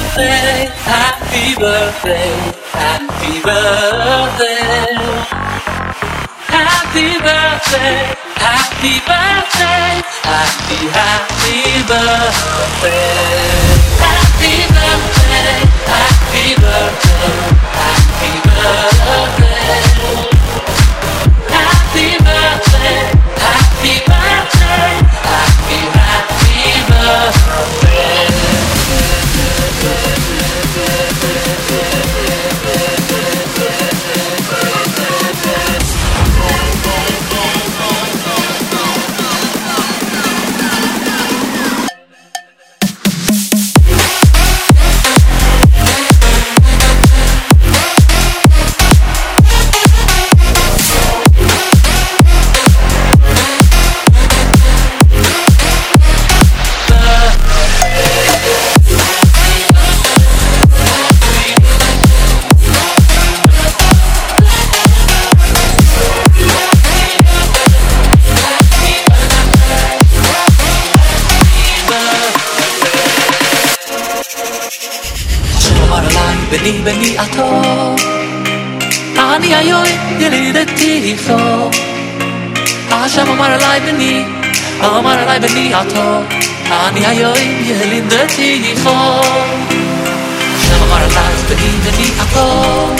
birthday, happy birthday, happy birthday. Happy birthday, happy birthday, happy, happy birthday. Happy birthday, happy birthday, happy بني بني أعطاه عني عيوي يلي دتي يخاف عشان مرة لاي بني أو مرة لاي بني أعطاه عني عيوي يلي دتي يخاف عشان مرة لاي بني بني أعطاه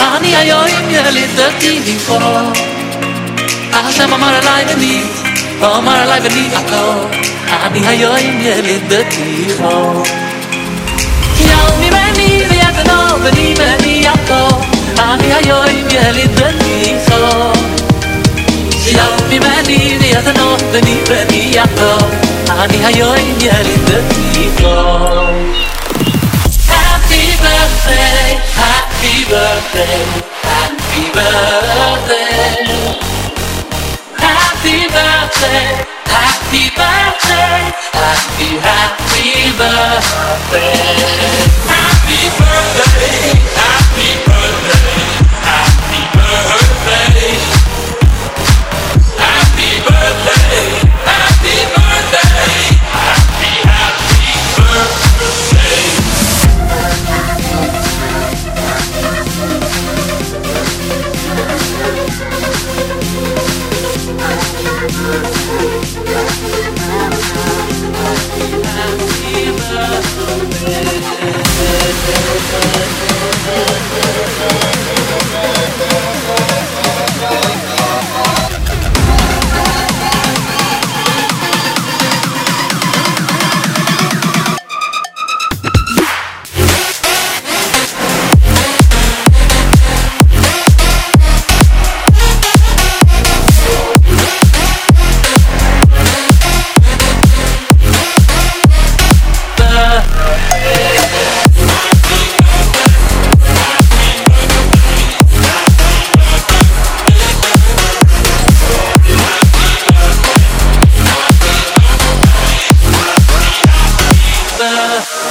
عني عيوي يلي دتي يخاف عشان مرة لاي بني أو مرة لاي بني أعطاه عني عيوي يلي دتي يخاف veni veni Ani mi eli veni so Happy birthday, happy birthday, happy birthday. Happy birthday, happy birthday, happy, happy birthday. brother.